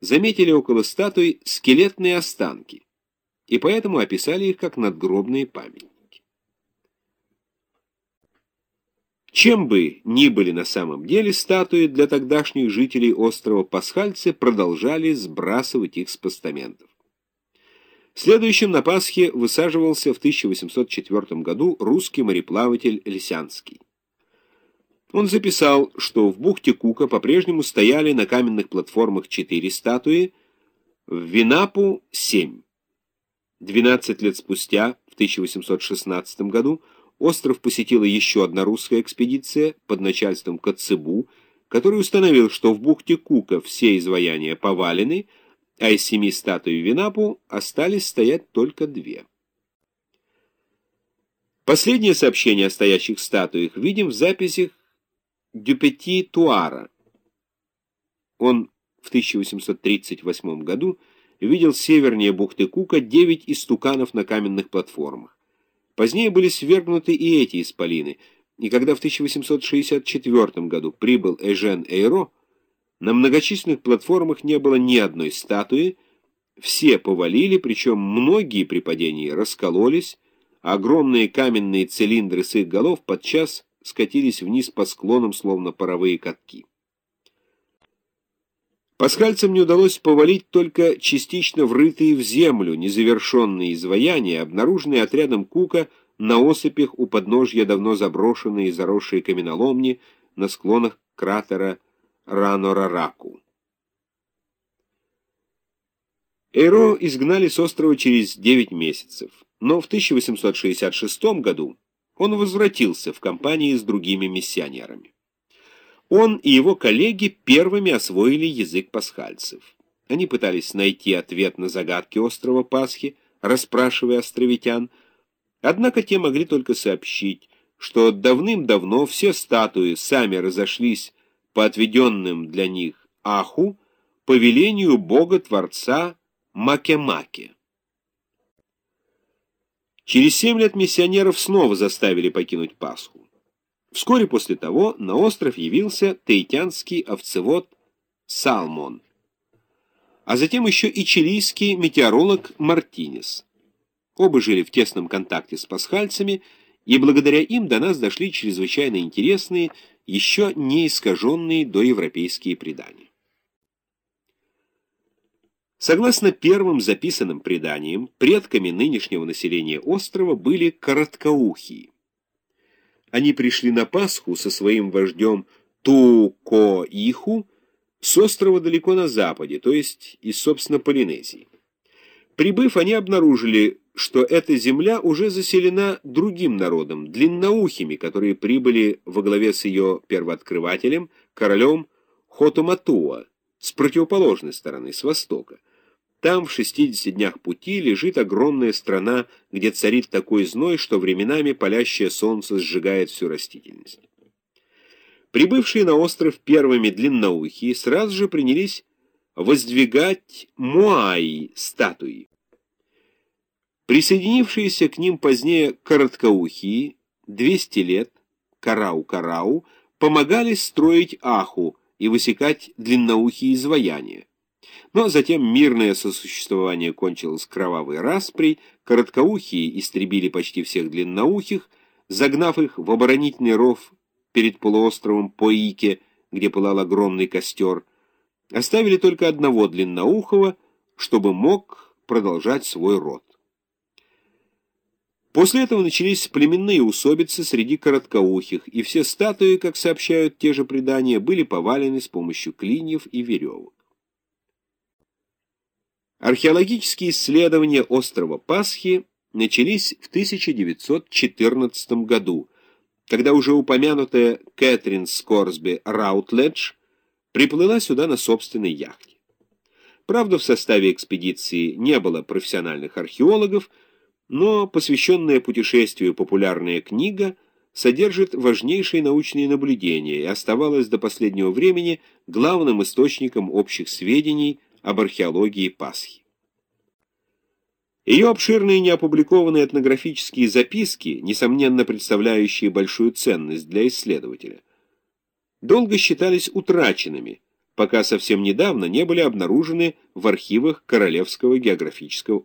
заметили около статуй скелетные останки, и поэтому описали их как надгробные памятники. Чем бы ни были на самом деле статуи для тогдашних жителей острова Пасхальцы продолжали сбрасывать их с постаментов. Следующим на Пасхе высаживался в 1804 году русский мореплаватель Лисянский. Он записал, что в бухте Кука по-прежнему стояли на каменных платформах четыре статуи, в Винапу — семь. Двенадцать лет спустя, в 1816 году, остров посетила еще одна русская экспедиция под начальством Коцебу, который установил, что в бухте Кука все изваяния повалены, а из семи статуй Винапу остались стоять только две. Последнее сообщение о стоящих статуях видим в записях Дюпети Туара. Он в 1838 году видел севернее бухты Кука девять истуканов на каменных платформах. Позднее были свергнуты и эти исполины, и когда в 1864 году прибыл Эжен Эйро, на многочисленных платформах не было ни одной статуи, все повалили, причем многие при падении раскололись, а огромные каменные цилиндры с их голов подчас скатились вниз по склонам, словно паровые катки. Пасхальцам не удалось повалить только частично врытые в землю незавершенные изваяния, обнаруженные отрядом Кука на осыпях у подножья давно заброшенной и заросшей каменоломни на склонах кратера Ранорараку. Эйро изгнали с острова через 9 месяцев, но в 1866 году он возвратился в компании с другими миссионерами. Он и его коллеги первыми освоили язык пасхальцев. Они пытались найти ответ на загадки острова Пасхи, расспрашивая островитян, однако те могли только сообщить, что давным-давно все статуи сами разошлись по отведенным для них Аху по велению Бога-Творца Макемаке. Через семь лет миссионеров снова заставили покинуть Пасху. Вскоре после того на остров явился таитянский овцевод Салмон, а затем еще и чилийский метеоролог Мартинес. Оба жили в тесном контакте с пасхальцами, и благодаря им до нас дошли чрезвычайно интересные, еще не искаженные доевропейские предания. Согласно первым записанным преданиям, предками нынешнего населения острова были короткоухие. Они пришли на Пасху со своим вождем Тукоиху с острова далеко на западе, то есть из, собственно, Полинезии. Прибыв, они обнаружили, что эта земля уже заселена другим народом, длинноухими, которые прибыли во главе с ее первооткрывателем, королем Хотуматуа, с противоположной стороны, с востока. Там, в 60 днях пути, лежит огромная страна, где царит такой зной, что временами палящее солнце сжигает всю растительность. Прибывшие на остров первыми длинноухие сразу же принялись воздвигать муаи, статуи. Присоединившиеся к ним позднее короткоухие, 200 лет, карау-карау, помогали строить аху и высекать длинноухие изваяния. Но затем мирное сосуществование кончилось кровавой распрей, короткоухие истребили почти всех длинноухих, загнав их в оборонительный ров перед полуостровом Поике, где пылал огромный костер, оставили только одного длинноухого, чтобы мог продолжать свой род. После этого начались племенные усобицы среди короткоухих, и все статуи, как сообщают те же предания, были повалены с помощью клиньев и веревок. Археологические исследования острова Пасхи начались в 1914 году, когда уже упомянутая Кэтрин Скорсби Раутледж приплыла сюда на собственной яхте. Правда, в составе экспедиции не было профессиональных археологов, но посвященная путешествию популярная книга содержит важнейшие научные наблюдения и оставалась до последнего времени главным источником общих сведений об археологии Пасхи. Ее обширные неопубликованные этнографические записки, несомненно представляющие большую ценность для исследователя, долго считались утраченными, пока совсем недавно не были обнаружены в архивах Королевского географического